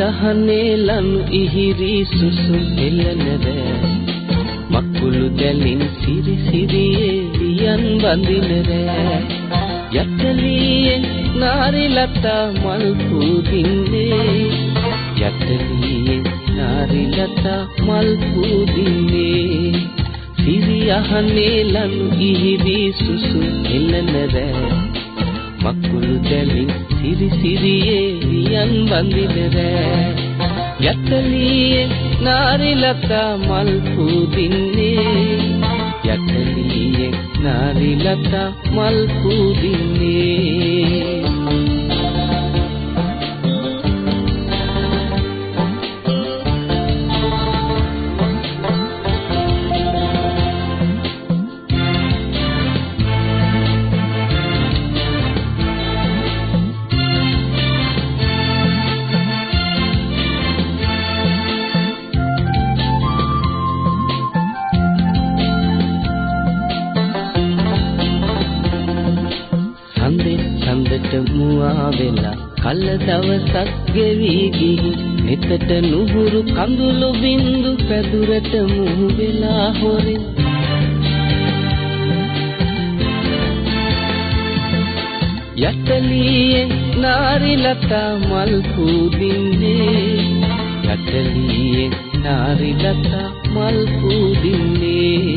යහනේ ලනු ඉහිරි සුසුම් එළනද මක්කුළු දැලින් සිරි සිරියේ වියන් බඳින රෑ යතලියේ නාරි ලතා මල් පුදින්නේ යතලියේ නාරි ලතා මල් පුදින්නේ සිරි යහනේ ලනු ඉහිරි සුසුම් එළන රෑ මක්කුළු දැලින් සිරි සිරියේ වියන් බඳින රෑ යතලියේ නාරි ලතා මල් පුදින්නේ. යතලියේ නාරි ලතා මල් පුදින්නේ. කල දවසක් ගෙවි ගිහි. නිතට නුහුරු කඳුළු බින්දු පැදුරට මුහු වෙලා හොරේ යටලියේ නාරි ලතා මල් පුදින්නේ. යටලියේ නාරි ලතා මල් පුදින්නේ.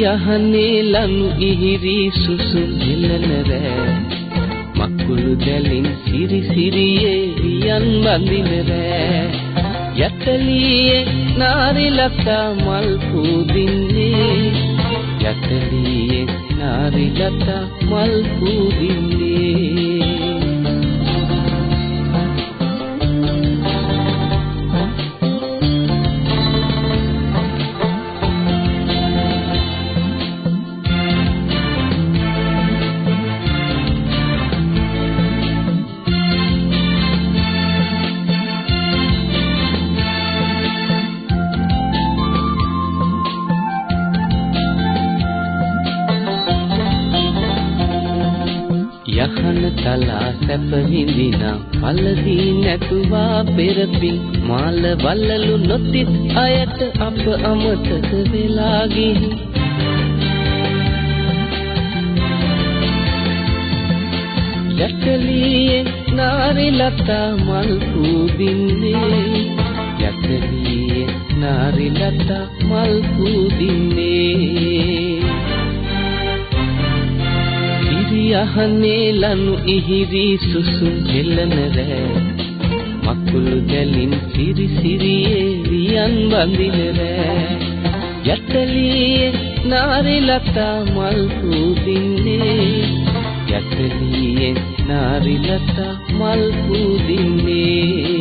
යහනේ ලනු ඉහිරි සුසුම් හෙලන රෑ. මක්කුළු දැලින් සිරි සිරියේ වියන් බඳින රෑ. යතලියේ නාරි ලතා මල් පුදින්නේ. යතලියේ නාරි ලතා මල් පුදින්නේ. යහන තලා සැප විඳිනා. පළදී නැතුවා පෙරපින්. මාල වල්ලලු නොතිත් අයට අප අමතක වෙලා ගිහි යකලියේ නාරි ලතා මල් පුදින්නේ යකලියේ නාරි ලතා මල් පුදින්නේ යහනේ ලනු ඉහිරි සුසුම් හෙලන රෑ. මකුළු දැලින් සිරි සිරියේ වියන් බඳින රෑ. යතලියේ නාරි ලතා මල් පුදින්නේ. යතලියේ නාරි ලතා මල් පුදින්නේ.